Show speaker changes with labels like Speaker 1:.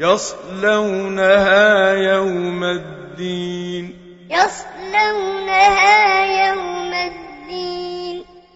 Speaker 1: يَصْلَوْنَهَا يَوْمَ الدِّينِ. يَصْلَوْنَهَا